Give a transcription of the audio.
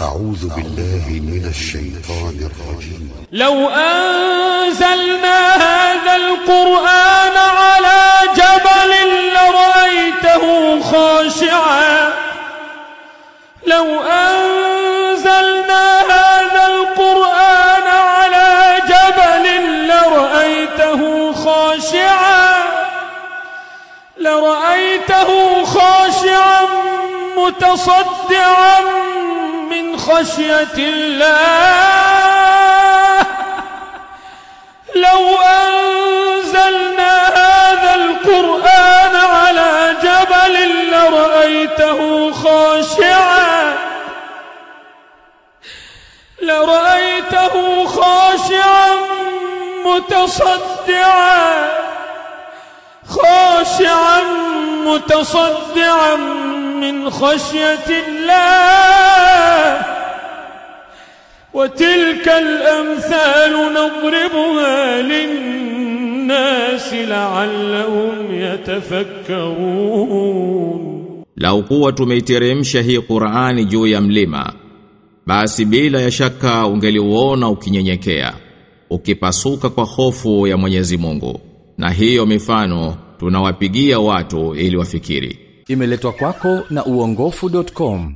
أعوذ بالله من الشيطان الرجيم. لو أنزلنا هذا القرآن على جبل لرأيته خاشعا. لو أنزلنا هذا القرآن على جبل لرأيته خاشعا. لرأيته خاشعا متصدعا. خشية الله. لو أنزلنا هذا القرآن على جبل لرأيته خاشعا. لرأيته خاشعا متصدعا. خاشعا متصدعا من خشية الله. وتلك الأمثال نضربها للناس لعلهم يتفكرون Lau kuwa tumeiteremsha hii Qur'ani juu ya mlima basi bila ya shaka ungeliuona ukinyenyekea ukipasuka kwa hofu ya Mwenyezi Mungu na hiyo mifano tunawapigia watu ili wafikiri Imeletwa kwako na uongofu.com